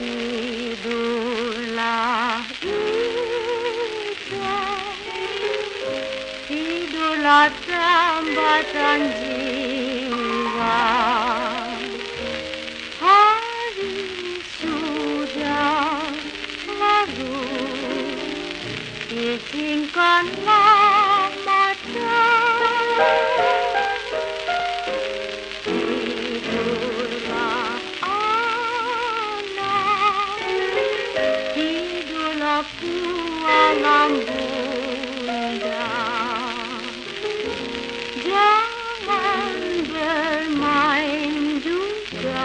Idula, Ida, Idula tambatan jiwa Hari sudah lalu Izinkanlah Pualam bunda Jangan bermain juga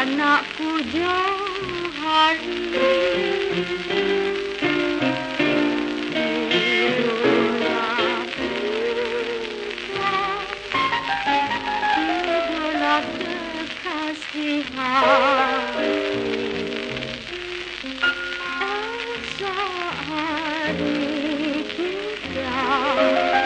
anakku jauh Thank you.